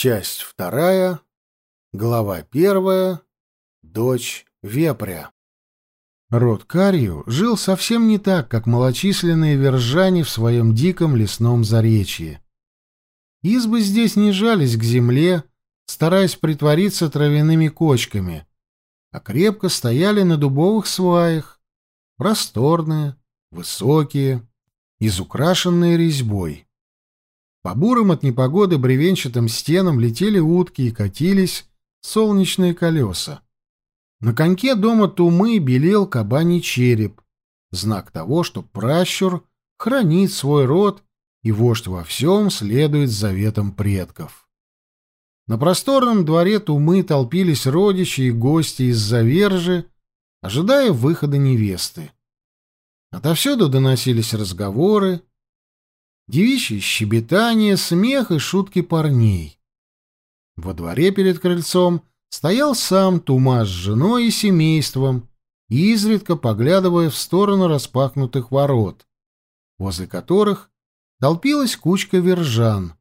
Часть вторая, глава первая, дочь вепря. Род Карью жил совсем не так, как малочисленные вержане в своем диком лесном заречье. Избы здесь не жались к земле, стараясь притвориться травяными кочками, а крепко стояли на дубовых сваях, просторные, высокие, изукрашенные резьбой. По бурым от непогоды бревенчатым стенам летели утки и катились солнечные колеса. На коньке дома Тумы белел кабаний череп, знак того, что пращур хранит свой род и вождь во всем следует заветам предков. На просторном дворе Тумы толпились родичи и гости из Завержи, ожидая выхода невесты. Отовсюду доносились разговоры, девичье щебетание, смех и шутки парней. Во дворе перед крыльцом стоял сам Тума с женой и семейством, изредка поглядывая в сторону распахнутых ворот, возле которых толпилась кучка вержан,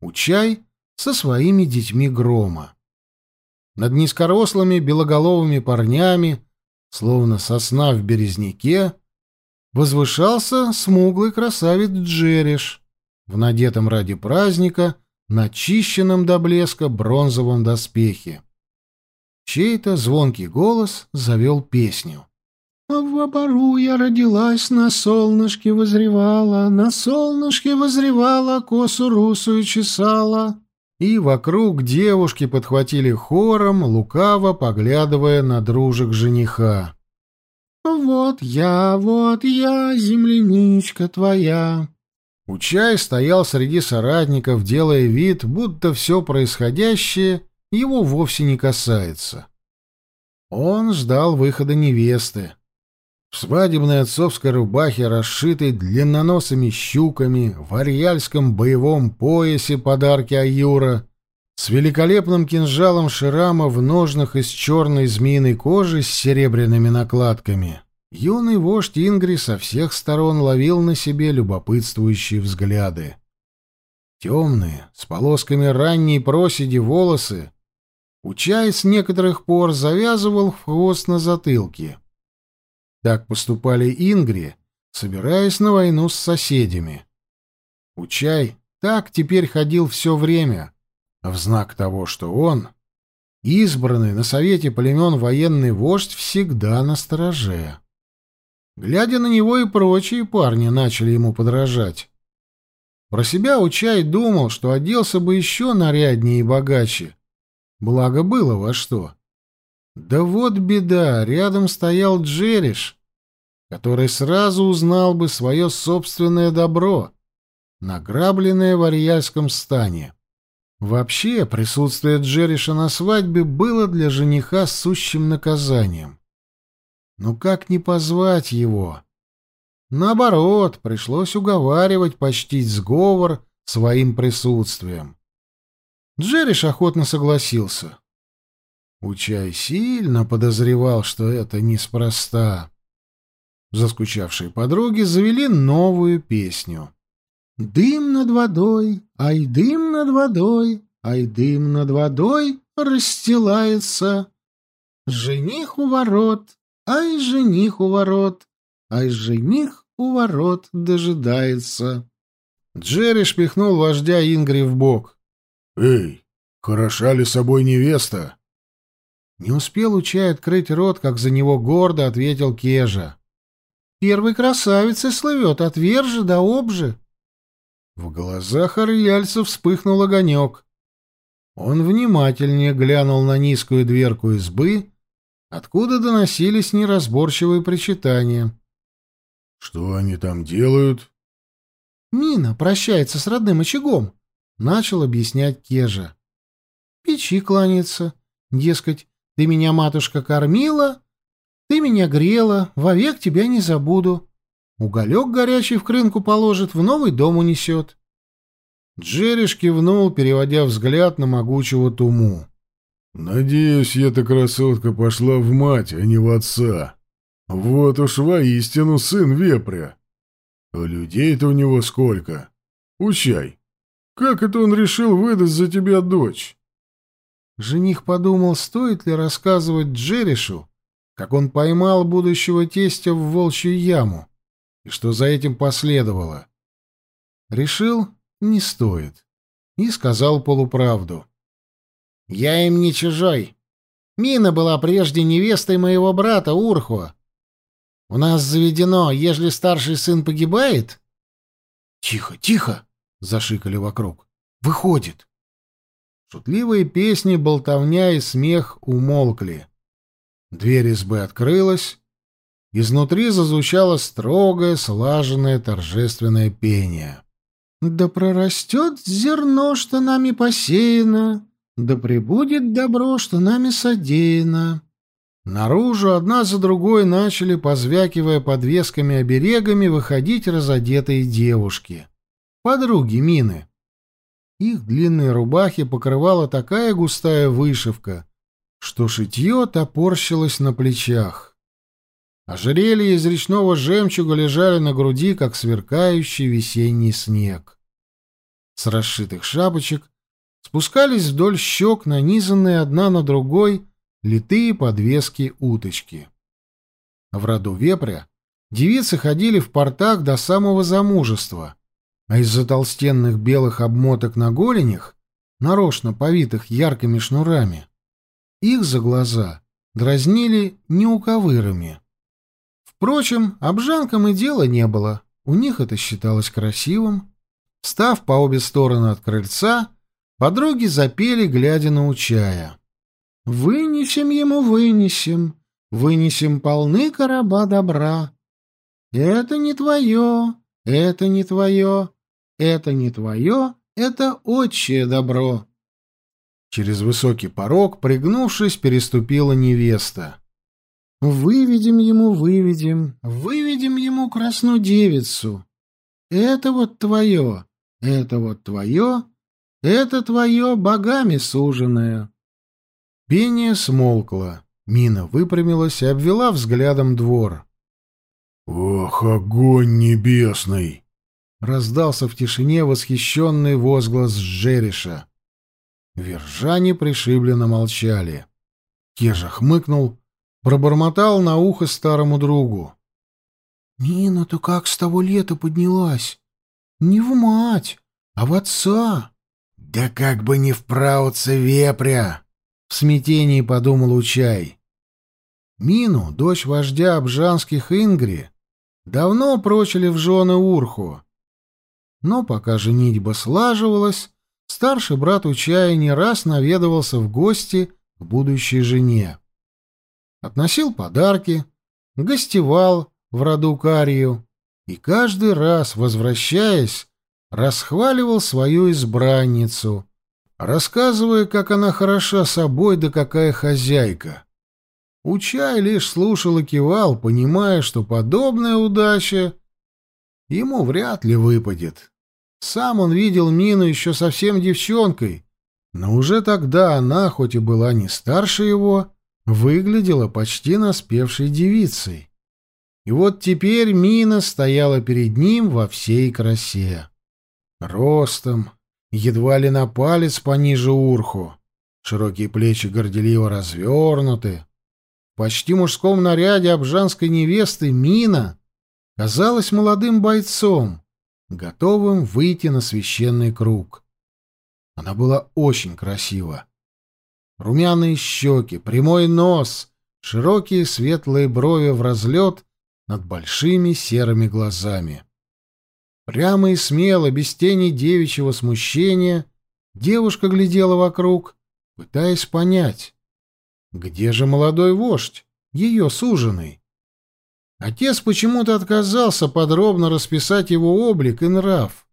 учай со своими детьми грома. Над низкорослыми белоголовыми парнями, словно сосна в березняке, возвышался смуглый красавец Джериш в надетом ради праздника, начищенном до блеска бронзовом доспехе. Чей-то звонкий голос завел песню. «В обору я родилась, на солнышке возревала, на солнышке возревала, косу русую чесала». И вокруг девушки подхватили хором, лукаво поглядывая на дружек жениха. «Вот я, вот я, земляничка твоя». Учай стоял среди соратников, делая вид, будто все происходящее его вовсе не касается. Он ждал выхода невесты. В свадебной отцовской рубахе, расшитой длинноносыми щуками, в арьяльском боевом поясе подарки Аюра, с великолепным кинжалом Ширама в ножнах из черной змеиной кожи с серебряными накладками. Юный вождь Ингри со всех сторон ловил на себе любопытствующие взгляды. Темные, с полосками ранней проседи волосы, Учай с некоторых пор завязывал хвост на затылке. Так поступали Ингри, собираясь на войну с соседями. Учай так теперь ходил все время, в знак того, что он, избранный на совете племен военный вождь, всегда на стороже. Глядя на него и прочие парни начали ему подражать. Про себя Учай думал, что оделся бы еще наряднее и богаче. Благо было во что. Да вот беда, рядом стоял Джериш, который сразу узнал бы свое собственное добро, награбленное в Ариальском стане. Вообще, присутствие Джериша на свадьбе было для жениха сущим наказанием. Ну как не позвать его? Наоборот, пришлось уговаривать почтить сговор своим присутствием. Джериш охотно согласился. Учай сильно подозревал, что это неспроста. Заскучавшие подруги завели новую песню. «Дым над водой, ай, дым над водой, ай, дым над водой расстилается. Жених у ворот, ай, жених у ворот, ай, жених у ворот дожидается». Джерри шпихнул вождя Ингри в бок. «Эй, хороша ли собой невеста?» Не успел Учай открыть рот, как за него гордо ответил Кежа. «Первой красавицей слывет от вержи до обжи». В глазах Арьяльца вспыхнул огонек. Он внимательнее глянул на низкую дверку избы, откуда доносились неразборчивые причитания. «Что они там делают?» «Мина прощается с родным очагом», — начал объяснять Кежа. «Печи кланяется, дескать, ты меня, матушка, кормила, ты меня грела, вовек тебя не забуду. Уголек горячий в крынку положит, в новый дом унесет. Джериш кивнул, переводя взгляд на могучего Туму. «Надеюсь, эта красотка пошла в мать, а не в отца. Вот уж воистину сын вепря. А людей-то у него сколько? Учай. Как это он решил выдать за тебя дочь? Жених подумал, стоит ли рассказывать Джеришу, как он поймал будущего тестя в волчью яму, и что за этим последовало. Решил, не стоит, и сказал полуправду. «Я им не чужой. Мина была прежде невестой моего брата Урхуа. У нас заведено, ежели старший сын погибает...» «Тихо, тихо!» — зашикали вокруг. «Выходит!» Шутливые песни, болтовня и смех умолкли. Дверь избы открылась. Изнутри зазвучало строгое, слаженное, торжественное пение. «Да прорастет зерно, что нами посеяно, да прибудет добро, что нами содеяно». Наружу одна за другой начали, позвякивая подвесками-оберегами, выходить разодетые девушки. Подруги Мины. Их длинные рубахи покрывала такая густая вышивка, что шитье топорщилось на плечах. Ожерелья из речного жемчуга лежали на груди, как сверкающий весенний снег. С расшитых шапочек спускались вдоль щек, нанизанные одна на другой, литые подвески уточки. В роду вепря девицы ходили в портах до самого замужества — а из-за толстенных белых обмоток на голенях, нарочно повитых яркими шнурами, их за глаза дразнили неуковырами. Впрочем, обжанкам и дела не было, у них это считалось красивым. Став по обе стороны от крыльца, подруги запели, глядя на Учая. «Вынесем ему, вынесем, вынесем полны короба добра. Это не твое, это не твое, это не твое, это отчее добро. Через высокий порог, пригнувшись, переступила невеста. Выведем ему, выведем, выведем ему красную девицу. Это вот твое, это вот твое, это твое богами суженое. Пение смолкло. Мина выпрямилась и обвела взглядом двор. «Ох, огонь небесный!» Раздался в тишине восхищенный возглас Джериша. Вержане пришибленно молчали. Кежа хмыкнул, пробормотал на ухо старому другу. «Нина-то как с того лета поднялась? Не в мать, а в отца!» «Да как бы не в праотца вепря!» — в смятении подумал Учай. Мину, дочь вождя обжанских Ингри, давно прочили в жены Урху, но пока женитьба слаживалась, старший брат Учая не раз наведывался в гости к будущей жене. Относил подарки, гостевал в роду Карию и каждый раз, возвращаясь, расхваливал свою избранницу, рассказывая, как она хороша собой да какая хозяйка. Учай лишь слушал и кивал, понимая, что подобная удача ему вряд ли выпадет. Сам он видел Мину еще совсем девчонкой, но уже тогда она, хоть и была не старше его, выглядела почти наспевшей девицей. И вот теперь Мина стояла перед ним во всей красе. Ростом, едва ли на палец пониже урху, широкие плечи горделиво развернуты. В почти мужском наряде обжанской невесты Мина казалась молодым бойцом, готовым выйти на священный круг. Она была очень красива. Румяные щеки, прямой нос, широкие светлые брови в разлет над большими серыми глазами. Прямо и смело, без тени девичьего смущения, девушка глядела вокруг, пытаясь понять, где же молодой вождь, ее суженый. Отец почему-то отказался подробно расписать его облик и нрав.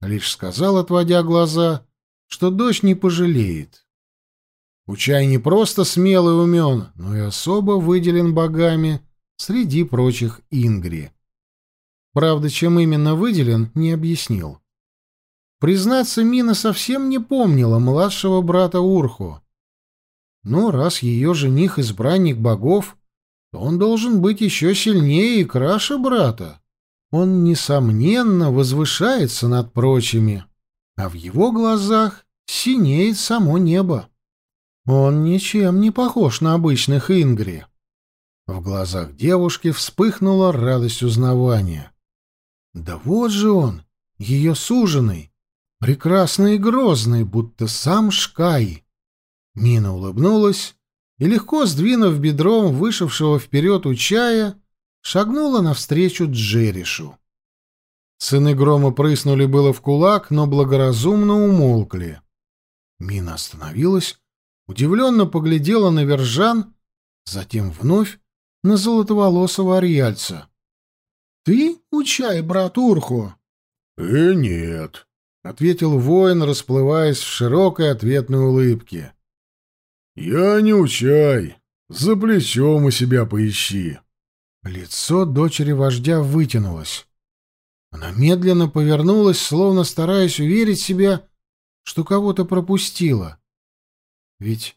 Лишь сказал, отводя глаза, что дочь не пожалеет. Учай не просто смелый и умен, но и особо выделен богами среди прочих Ингри. Правда, чем именно выделен, не объяснил. Признаться, Мина совсем не помнила младшего брата Урху. Но раз ее жених — избранник богов, то он должен быть еще сильнее и краше брата. Он, несомненно, возвышается над прочими. а в его глазах синеет само небо. Он ничем не похож на обычных Ингри. В глазах девушки вспыхнула радость узнавания. Да вот же он, ее суженый, прекрасный и грозный, будто сам Шкай. Мина улыбнулась и, легко сдвинув бедром вышедшего вперед у чая, шагнула навстречу Джеришу. Сыны грома прыснули было в кулак, но благоразумно умолкли. Мина остановилась, удивленно поглядела на Вержан, затем вновь на золотоволосого арьяльца. — Ты учай, брат Урху? — Э, нет, — ответил воин, расплываясь в широкой ответной улыбке. — Я не учай. За плечом у себя поищи. Лицо дочери вождя вытянулось. Она медленно повернулась, словно стараясь уверить себя, что кого-то пропустила. Ведь,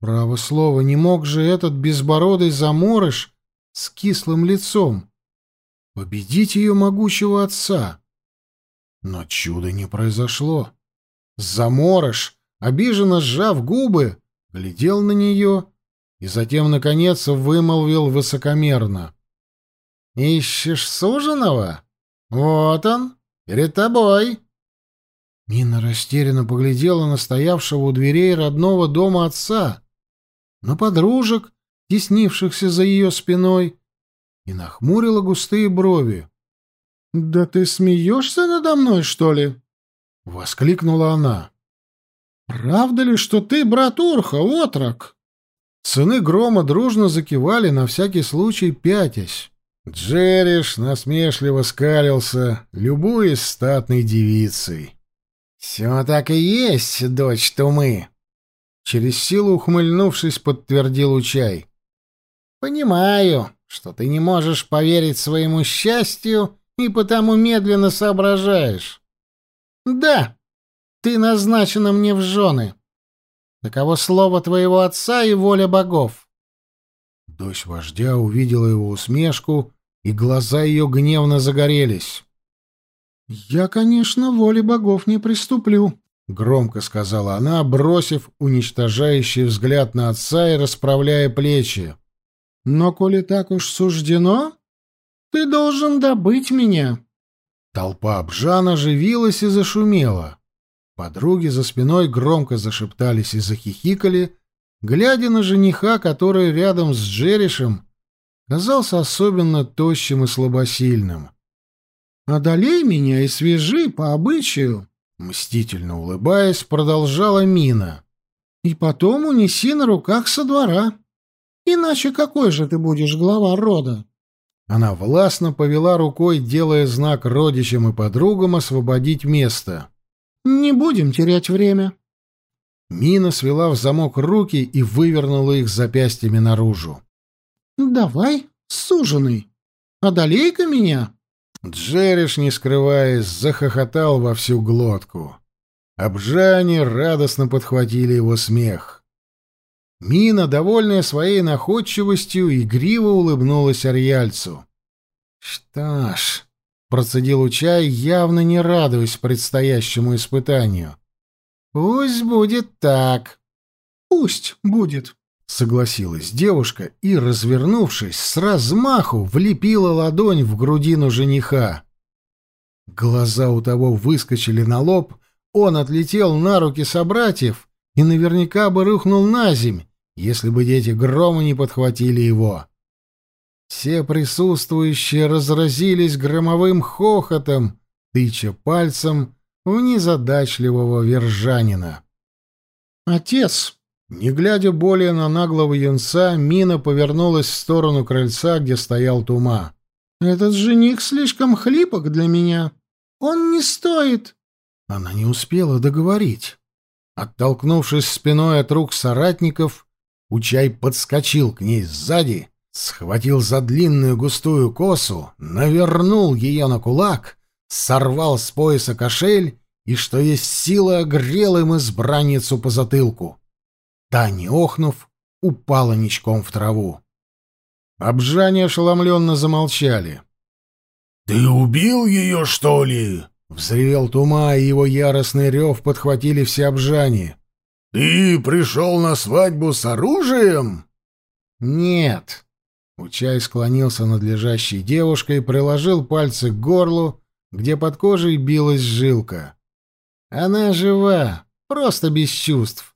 право слово, не мог же этот безбородый заморыш с кислым лицом победить ее могучего отца. Но чуда не произошло. Заморыш, обиженно сжав губы, глядел на нее и затем, наконец, вымолвил высокомерно. «Ищешь суженого?» «Вот он, перед тобой!» Мина растерянно поглядела на стоявшего у дверей родного дома отца, на подружек, теснившихся за ее спиной, и нахмурила густые брови. «Да ты смеешься надо мной, что ли?» — воскликнула она. «Правда ли, что ты брат Урха, отрок?» Сыны грома дружно закивали, на всякий случай пятясь. Джериш насмешливо скалился, любуясь статной девицей. «Все так и есть, дочь Тумы!» Через силу ухмыльнувшись, подтвердил Учай. «Понимаю, что ты не можешь поверить своему счастью и потому медленно соображаешь. Да, ты назначена мне в жены. Таково слово твоего отца и воля богов». Дочь вождя увидела его усмешку и глаза ее гневно загорелись. «Я, конечно, воли богов не приступлю», — громко сказала она, бросив уничтожающий взгляд на отца и расправляя плечи. «Но коли так уж суждено, ты должен добыть меня». Толпа обжан оживилась и зашумела. Подруги за спиной громко зашептались и захихикали, глядя на жениха, который рядом с Джеришем казался особенно тощим и слабосильным. «Одолей меня и свяжи по обычаю», — мстительно улыбаясь, продолжала Мина. «И потом унеси на руках со двора. Иначе какой же ты будешь глава рода?» Она властно повела рукой, делая знак родичам и подругам освободить место. «Не будем терять время». Мина свела в замок руки и вывернула их запястьями наружу. «Давай, суженый, одолей-ка меня!» Джериш, не скрываясь, захохотал во всю глотку. Обжане радостно подхватили его смех. Мина, довольная своей находчивостью, игриво улыбнулась Арьяльцу. «Что ж», — процедил Учай, явно не радуясь предстоящему испытанию, — «пусть будет так». «Пусть будет», — согласилась девушка и, развернувшись, с размаху влепила ладонь в грудину жениха. Глаза у того выскочили на лоб, он отлетел на руки собратьев и наверняка бы рухнул на земь, если бы дети грома не подхватили его. Все присутствующие разразились громовым хохотом, тыча пальцем в незадачливого вержанина. «Отец!» Не глядя более на наглого юнца, Мина повернулась в сторону крыльца, где стоял Тума. «Этот жених слишком хлипок для меня. Он не стоит...» Она не успела договорить. Оттолкнувшись спиной от рук соратников, Учай подскочил к ней сзади, схватил за длинную густую косу, навернул ее на кулак, сорвал с пояса кошель и, что есть сила, огрел им избранницу по затылку. Та, не охнув, упала ничком в траву. Обжане ошеломленно замолчали. «Ты убил ее, что ли?» Взревел тума, и его яростный рев подхватили все обжани. «Ты пришел на свадьбу с оружием?» «Нет». Учай склонился над лежащей девушкой приложил пальцы к горлу, где под кожей билась жилка. «Она жива, просто без чувств.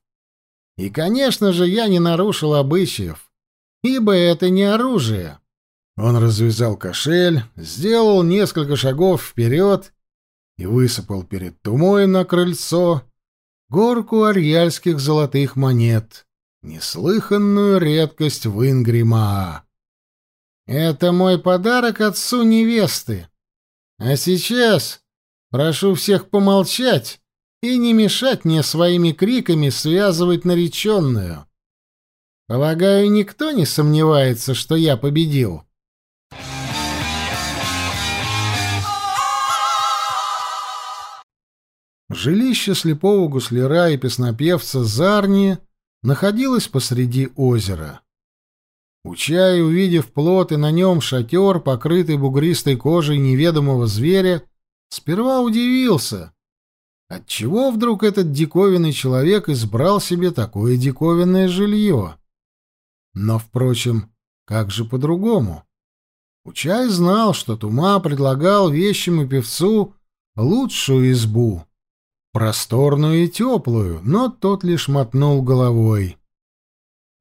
И, конечно же, я не нарушил обычаев, ибо это не оружие». Он развязал кошель, сделал несколько шагов вперед и высыпал перед Тумой на крыльцо горку арьяльских золотых монет, неслыханную редкость в Ингримаа. «Это мой подарок отцу невесты. А сейчас прошу всех помолчать и не мешать мне своими криками связывать нареченную. Полагаю, никто не сомневается, что я победил». Жилище слепого гусляра и песнопевца Зарни находилось посреди озера. Учай, увидев плот и на нем шатер, покрытый бугристой кожей неведомого зверя, сперва удивился. Отчего вдруг этот диковинный человек избрал себе такое диковинное жилье? Но, впрочем, как же по-другому? Учай знал, что Тума предлагал вещему певцу лучшую избу — просторную и теплую, но тот лишь мотнул головой.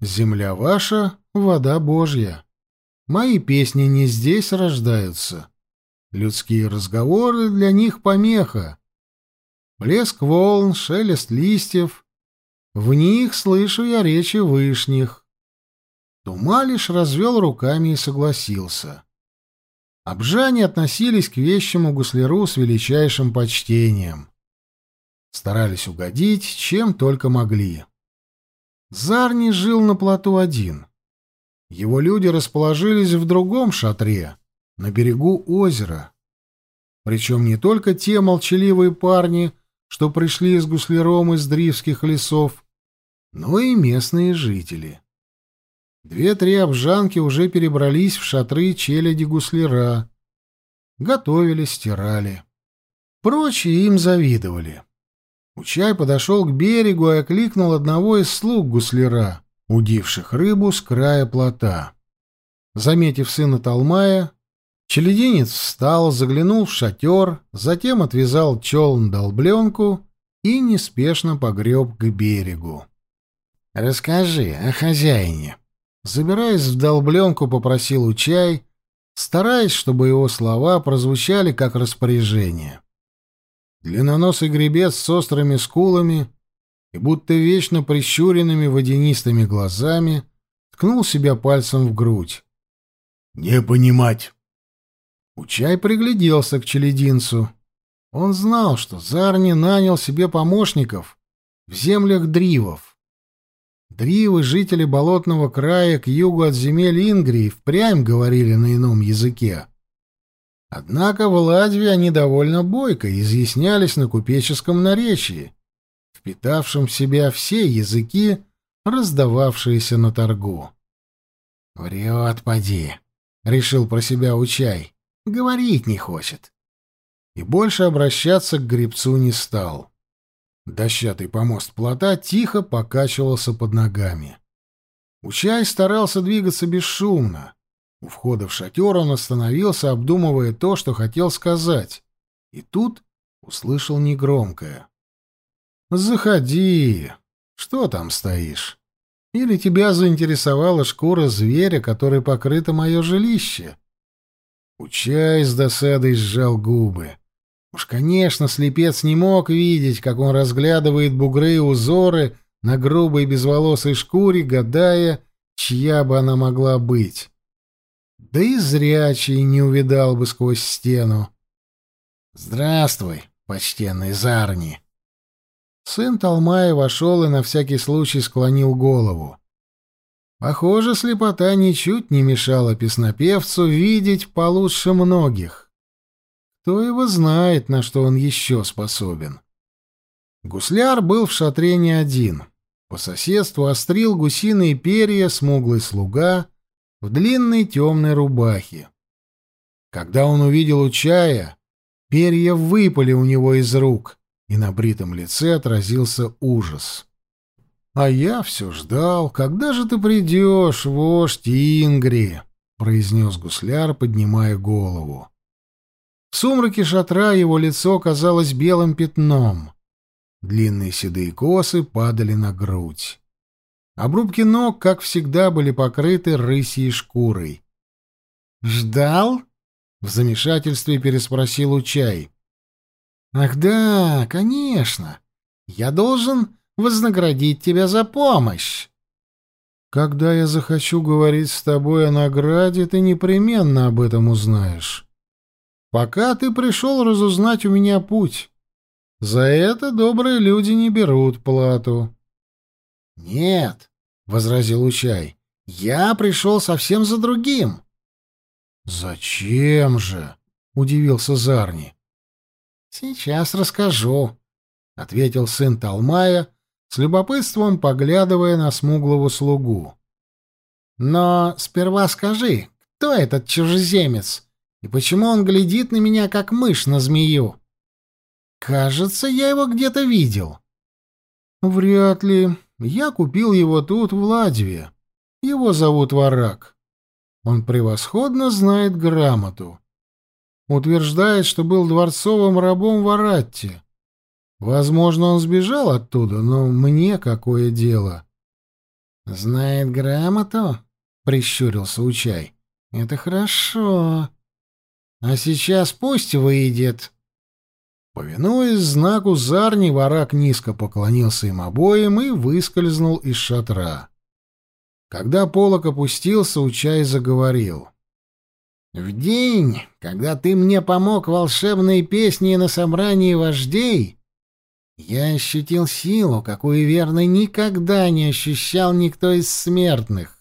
«Земля ваша, вода Божья. Мои песни не здесь рождаются. Людские разговоры для них помеха. Блеск волн, шелест листьев. В них слышу я речи вышних». Тума лишь развел руками и согласился. Обжане относились к вещему гусляру с величайшим почтением. Старались угодить, чем только могли. Зарни жил на плоту один. Его люди расположились в другом шатре, на берегу озера. Причем не только те молчаливые парни, что пришли с гусляром из дривских лесов, но и местные жители. Две-три обжанки уже перебрались в шатры челяди гусляра. Готовили, стирали. Прочие им завидовали. Учай подошел к берегу и окликнул одного из слуг гусляра, удивших рыбу с края плота. Заметив сына Талмая, челединец встал, заглянул в шатер, затем отвязал челн долбленку и неспешно погреб к берегу. «Расскажи о хозяине». Забираясь в долбленку, попросил Учай, стараясь, чтобы его слова прозвучали как распоряжение. Длинноносый гребец с острыми скулами и будто вечно прищуренными водянистыми глазами ткнул себя пальцем в грудь. «Не понимать!» Учай пригляделся к челединцу. Он знал, что Зарни нанял себе помощников в землях Дривов. Дривы, жители болотного края к югу от земель Ингрии, впрямь говорили на ином языке. Однако в Ладве они довольно бойко изъяснялись на купеческом наречии, впитавшем в себя все языки, раздававшиеся на торгу. «Врет, поди», — решил про себя Учай, — «говорить не хочет». И больше обращаться к гребцу не стал. Дощатый помост плота тихо покачивался под ногами. Учай старался двигаться бесшумно, у входа в шатер он остановился, обдумывая то, что хотел сказать. И тут услышал негромкое. «Заходи. Что там стоишь? Или тебя заинтересовала шкура зверя, которой покрыто мое жилище?» Учай с досадой сжал губы. Уж, конечно, слепец не мог видеть, как он разглядывает бугры и узоры на грубой безволосой шкуре, гадая, чья бы она могла быть да и зрячий не увидал бы сквозь стену. «Здравствуй, почтенный Зарни!» Сын Талмая вошел и на всякий случай склонил голову. Похоже, слепота ничуть не мешала песнопевцу видеть получше многих. Кто его знает, на что он еще способен. Гусляр был в шатре не один. По соседству острил гусиные перья смуглый слуга — в длинной темной рубахе. Когда он увидел Учая, Перья выпали у него из рук, и на бритом лице отразился ужас. «А я все ждал, когда же ты придешь, вождь Ингри?» — произнес гусляр, поднимая голову. В сумраке шатра его лицо казалось белым пятном. Длинные седые косы падали на грудь. Обрубки ног, как всегда, были покрыты рысьей шкурой. «Ждал?» — в замешательстве переспросил Учай. «Ах да, конечно. Я должен вознаградить тебя за помощь». «Когда я захочу говорить с тобой о награде, ты непременно об этом узнаешь. Пока ты пришел разузнать у меня путь. За это добрые люди не берут плату». «Нет», — возразил Учай, — «я пришел совсем за другим». «Зачем же?» — удивился Зарни. «Сейчас расскажу», — ответил сын Талмая, с любопытством поглядывая на смуглого слугу. «Но сперва скажи, кто этот чужеземец и почему он глядит на меня, как мышь на змею? Кажется, я его где-то видел». «Вряд ли. Я купил его тут, в Ладьве. Его зовут Варак. Он превосходно знает грамоту. Утверждает, что был дворцовым рабом в Аратте. Возможно, он сбежал оттуда, но мне какое дело? Знает грамоту? Прищурился Учай. Это хорошо. А сейчас пусть выйдет. Повинуясь знаку Зарни, Варак низко поклонился им обоим и выскользнул из шатра. Когда полок опустился, Учай заговорил. «В день, когда ты мне помог волшебной песней на собрании вождей, я ощутил силу, какую, верно, никогда не ощущал никто из смертных.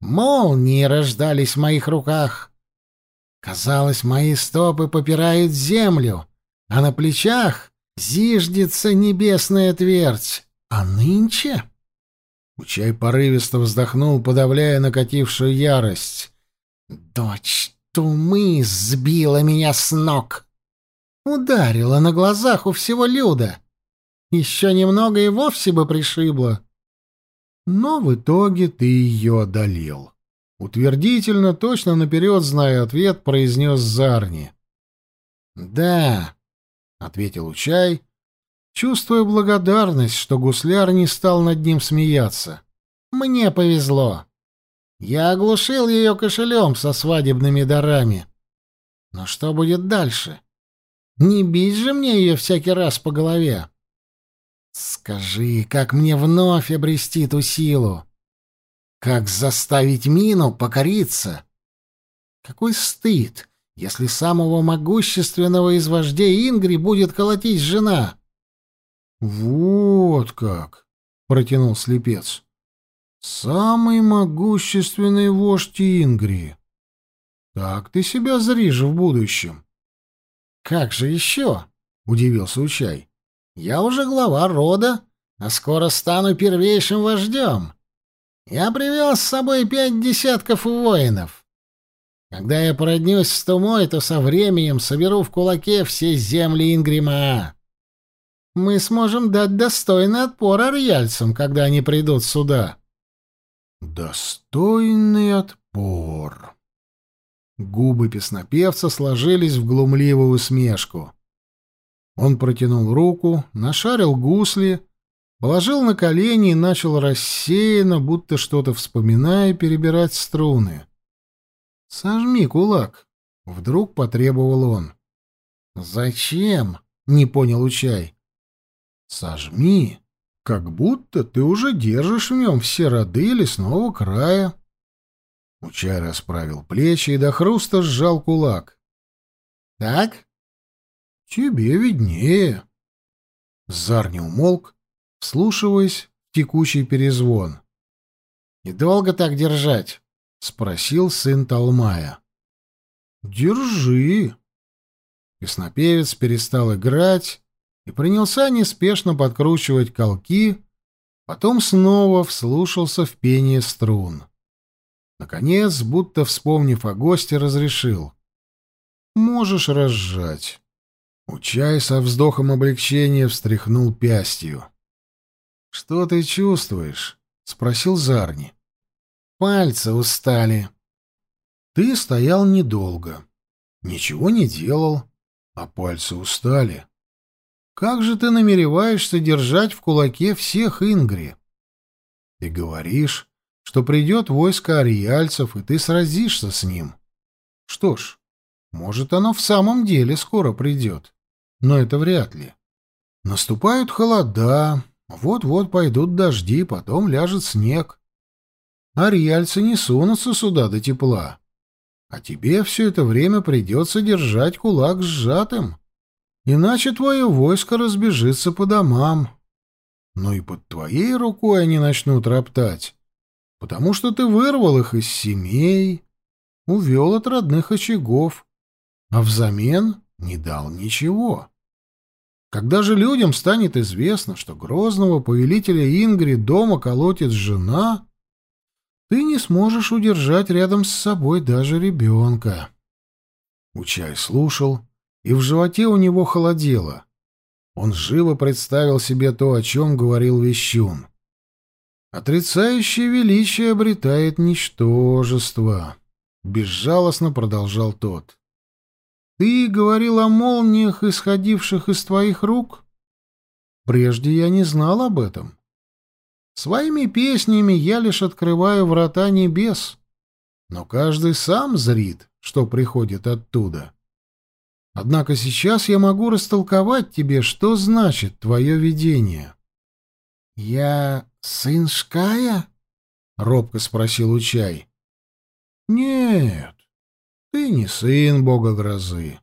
Молнии рождались в моих руках. Казалось, мои стопы попирают землю, а на плечах зиждется небесная твердь. А нынче... Учай порывисто вздохнул, подавляя накатившую ярость. «Дочь Тумы сбила меня с ног. Ударила на глазах у всего люда. Еще немного и вовсе бы пришибла. Но в итоге ты ее одолел». Утвердительно, точно наперед зная ответ, произнес Зарни. «Да», — ответил Учай, чувствуя благодарность, что гусляр не стал над ним смеяться. «Мне повезло. Я оглушил ее кошелем со свадебными дарами. Но что будет дальше? Не бить же мне ее всякий раз по голове. Скажи, как мне вновь обрести ту силу? Как заставить Мину покориться? Какой стыд, если самого могущественного из вождей Ингри будет колотить жена!» «Вот как!» — протянул слепец. «Самый могущественный вождь Ингри. Так ты себя зришь в будущем». «Как же еще?» — удивился Учай. «Я уже глава рода, а скоро стану первейшим вождем. Я привел с собой пять десятков воинов. Когда я породнюсь с Тумой, то со временем соберу в кулаке все земли Ингрима мы сможем дать достойный отпор арьяльцам, когда они придут сюда. Достойный отпор. Губы песнопевца сложились в глумливую усмешку. Он протянул руку, нашарил гусли, положил на колени и начал рассеянно, будто что-то вспоминая, перебирать струны. «Сожми кулак», — вдруг потребовал он. «Зачем?» — не понял Учай. Сожми, как будто ты уже держишь в нем все роды лесного края. Учай расправил плечи и до хруста сжал кулак. Так? Тебе виднее. Зар не умолк, вслушиваясь в текучий перезвон. «И долго так держать?» — спросил сын Талмая. «Держи». Песнопевец перестал играть и принялся неспешно подкручивать колки, потом снова вслушался в пение струн. Наконец, будто вспомнив о госте, разрешил. можешь разжать. Учай со вздохом облегчения встряхнул пястью. — Что ты чувствуешь? — спросил Зарни. — Пальцы устали. Ты стоял недолго. Ничего не делал, а пальцы устали. Как же ты намереваешься держать в кулаке всех Ингри? Ты говоришь, что придет войско ариальцев, и ты сразишься с ним. Что ж, может, оно в самом деле скоро придет, но это вряд ли. Наступают холода, вот-вот пойдут дожди, потом ляжет снег. Ариальцы не сунутся сюда до тепла, а тебе все это время придется держать кулак сжатым, иначе твое войско разбежится по домам. Но и под твоей рукой они начнут роптать, потому что ты вырвал их из семей, увел от родных очагов, а взамен не дал ничего. Когда же людям станет известно, что грозного повелителя Ингри дома колотит жена, ты не сможешь удержать рядом с собой даже ребенка. Учай слушал, и в животе у него холодело. Он живо представил себе то, о чем говорил Вещун. Отрицающее величие обретает ничтожество. Безжалостно продолжал тот. Ты говорил о молниях, исходивших из твоих рук? Прежде я не знал об этом. Своими песнями я лишь открываю врата небес, но каждый сам зрит, что приходит оттуда. Однако сейчас я могу растолковать тебе, что значит твое видение. — Я сын Шкая? — робко спросил Учай. — Нет, ты не сын бога грозы.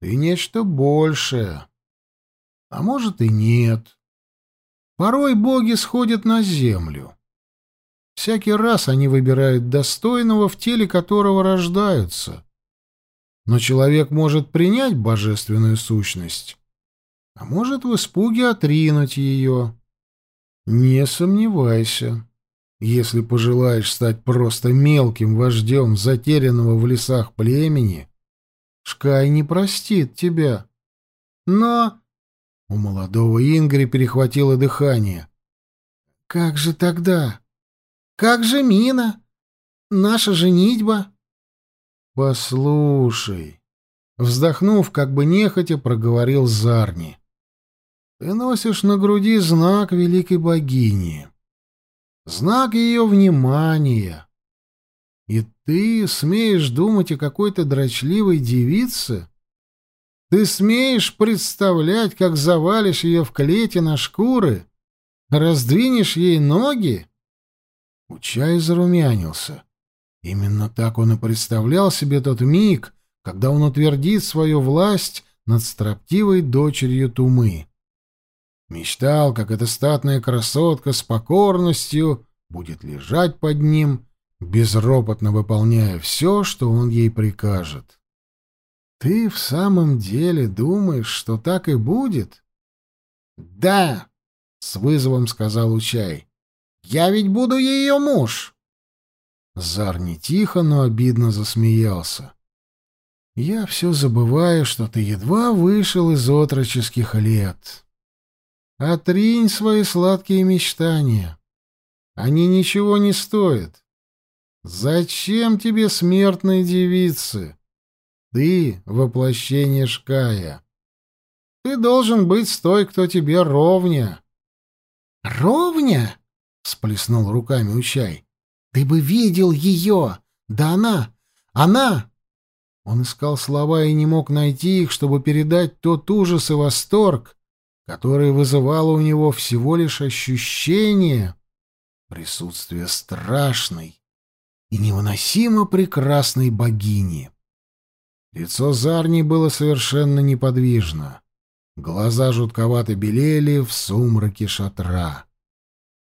Ты нечто большее. А может и нет. Порой боги сходят на землю. Всякий раз они выбирают достойного, в теле которого рождаются. Но человек может принять божественную сущность, а может в испуге отринуть ее. Не сомневайся. Если пожелаешь стать просто мелким вождем затерянного в лесах племени, Шкай не простит тебя. Но... У молодого Ингри перехватило дыхание. Как же тогда? Как же Мина? Наша женитьба? Послушай. Вздохнув, как бы нехотя, проговорил Зарни. Ты носишь на груди знак великой богини знак ее внимания. И ты смеешь думать о какой-то дрочливой девице? Ты смеешь представлять, как завалишь ее в клете на шкуры, раздвинешь ей ноги? Учай зарумянился. Именно так он и представлял себе тот миг, когда он утвердит свою власть над строптивой дочерью Тумы. Мечтал, как эта статная красотка с покорностью будет лежать под ним, безропотно выполняя все, что он ей прикажет. «Ты в самом деле думаешь, что так и будет?» «Да!» — с вызовом сказал Учай. «Я ведь буду ее муж!» Зар не тихо, но обидно засмеялся. «Я все забываю, что ты едва вышел из отроческих лет. Отринь свои сладкие мечтания. Они ничего не стоят. Зачем тебе смертные девицы? Ты — воплощение Шкая. Ты должен быть с той, кто тебе ровня. — Ровня? — всплеснул руками Учай. — Ты бы видел ее! Да она! Она! Он искал слова и не мог найти их, чтобы передать тот ужас и восторг, которое вызывало у него всего лишь ощущение присутствия страшной и невыносимо прекрасной богини. Лицо Зарни было совершенно неподвижно. Глаза жутковато белели в сумраке шатра.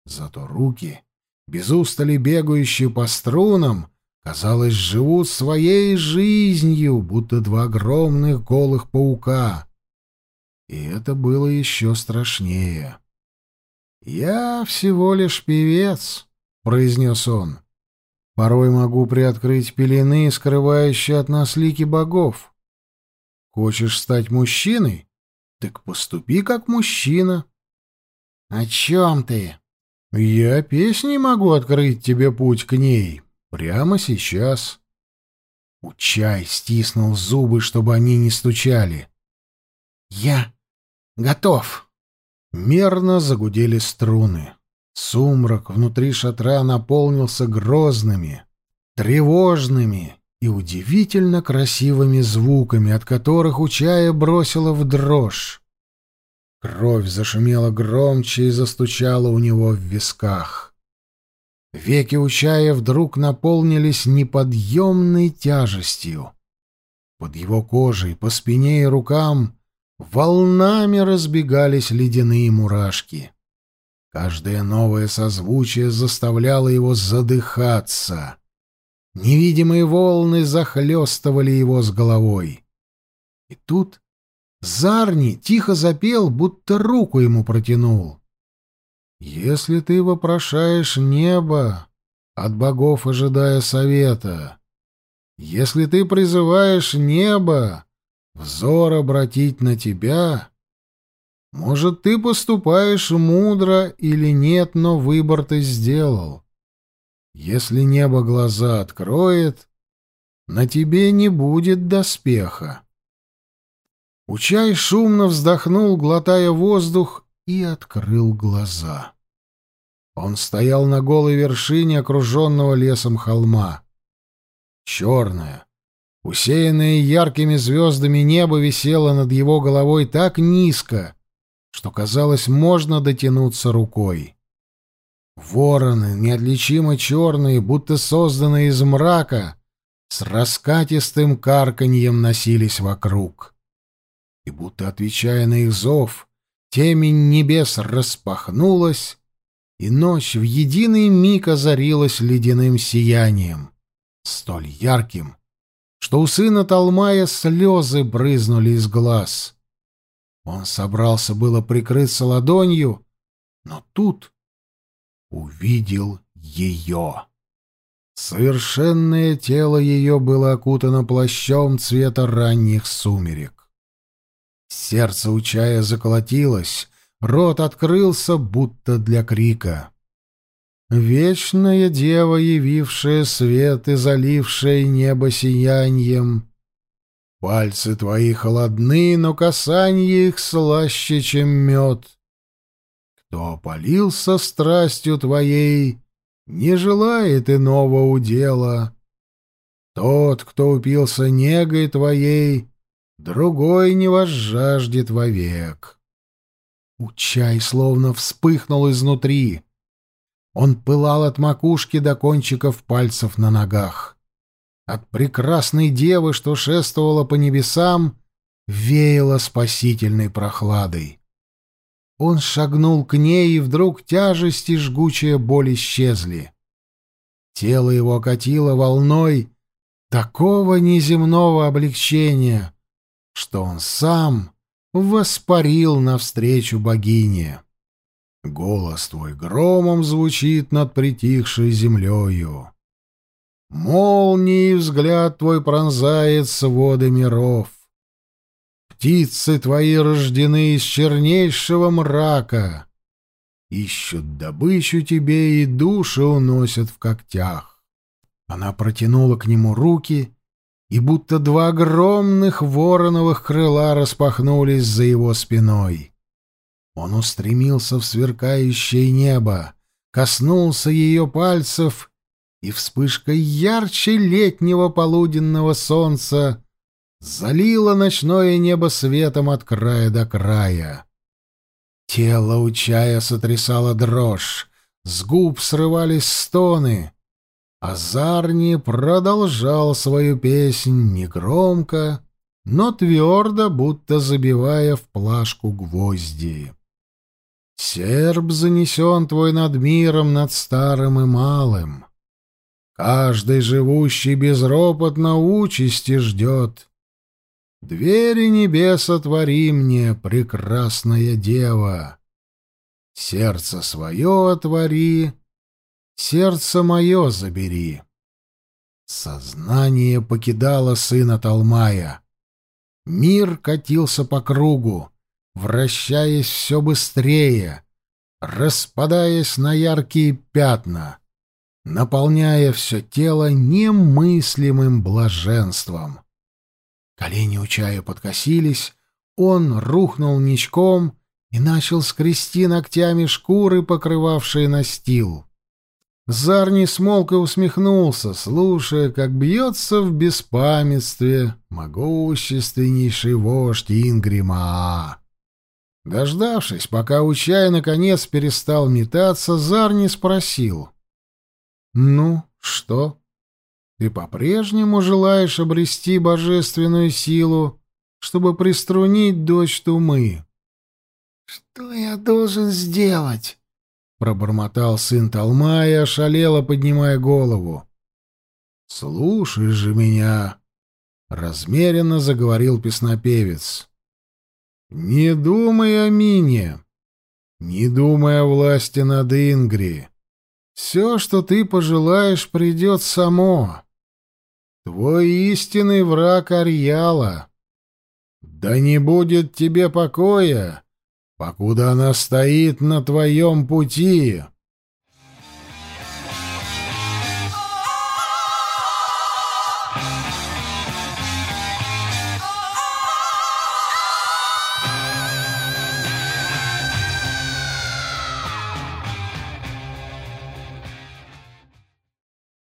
Зато руки, без устали бегающие по струнам, казалось, живут своей жизнью, будто два огромных голых паука — и это было еще страшнее. «Я всего лишь певец», — произнес он. «Порой могу приоткрыть пелены, скрывающие от нас лики богов. Хочешь стать мужчиной? Так поступи как мужчина. О чем ты? Я песней могу открыть тебе путь к ней. Прямо сейчас. Учай стиснул зубы, чтобы они не стучали. Я готов. Мерно загудели струны. Сумрак внутри шатра наполнился грозными, тревожными и удивительно красивыми звуками, от которых Учая бросила в дрожь. Кровь зашумела громче и застучала у него в висках. Веки Учая вдруг наполнились неподъемной тяжестью. Под его кожей, по спине и рукам волнами разбегались ледяные мурашки. Каждое новое созвучие заставляло его задыхаться. Невидимые волны захлестывали его с головой. И тут Зарни тихо запел, будто руку ему протянул. «Если ты вопрошаешь небо, от богов ожидая совета, если ты призываешь небо, взор обратить на тебя, может, ты поступаешь мудро или нет, но выбор ты сделал. Если небо глаза откроет, на тебе не будет доспеха. Учай шумно вздохнул, глотая воздух, и открыл глаза. Он стоял на голой вершине окруженного лесом холма. Черное, усеянное яркими звездами небо висело над его головой так низко, что, казалось, можно дотянуться рукой. Вороны, неотличимо черные, будто созданные из мрака, с раскатистым карканьем носились вокруг. И будто отвечая на их зов, темень небес распахнулась, и ночь в единый миг озарилась ледяным сиянием, столь ярким, что у сына Талмая слезы брызнули из глаз. Он собрался было прикрыться ладонью, но тут увидел ее. Совершенное тело ее было окутано плащом цвета ранних сумерек. Сердце у чая заколотилось, рот открылся, будто для крика. Вечная дева, явившая свет и залившая небо сиянием, Пальцы твои холодны, но касанье их слаще, чем мед. Кто опалился страстью твоей, не желает иного удела. Тот, кто упился негой твоей, другой не возжаждет вовек. Учай словно вспыхнул изнутри. Он пылал от макушки до кончиков пальцев на ногах. От прекрасной девы, что шествовала по небесам, веяло спасительной прохладой. Он шагнул к ней, и вдруг тяжесть и жгучая боль исчезли. Тело его окатило волной такого неземного облегчения, что он сам воспарил навстречу богине. Голос твой громом звучит над притихшей землею. Молнией взгляд твой пронзает своды миров. Птицы твои рождены из чернейшего мрака. Ищут добычу тебе и души уносят в когтях. Она протянула к нему руки, и будто два огромных вороновых крыла распахнулись за его спиной. Он устремился в сверкающее небо, коснулся ее пальцев и вспышка ярче летнего полуденного солнца залила ночное небо светом от края до края. Тело у чая сотрясало дрожь, с губ срывались стоны, а Зарни продолжал свою песнь негромко, но твердо, будто забивая в плашку гвозди. Серб занесен твой над миром, над старым и малым. Каждый живущий безропотно участи ждет. Двери небес отвори мне, прекрасная дева. Сердце свое отвори, сердце мое забери. Сознание покидало сына Талмая. Мир катился по кругу, вращаясь все быстрее, распадаясь на яркие пятна, наполняя все тело немыслимым блаженством. Колени у чая подкосились, он рухнул ничком и начал скрести ногтями шкуры, покрывавшие настил. Зар не смолк и усмехнулся, слушая, как бьется в беспамятстве могущественнейший вождь Ингрима. Дождавшись, пока Учай наконец перестал метаться, Зар не спросил. «Ну, что? Ты по-прежнему желаешь обрести божественную силу, чтобы приструнить дочь Тумы?» «Что я должен сделать?» Пробормотал сын Талмая, ошалело поднимая голову. «Слушай же меня!» — размеренно заговорил песнопевец. «Не думай о Мине, не думай о власти над Ингри. Все, что ты пожелаешь, придет само. Твой истинный враг Арьяла. Да не будет тебе покоя, покуда она стоит на твоем пути.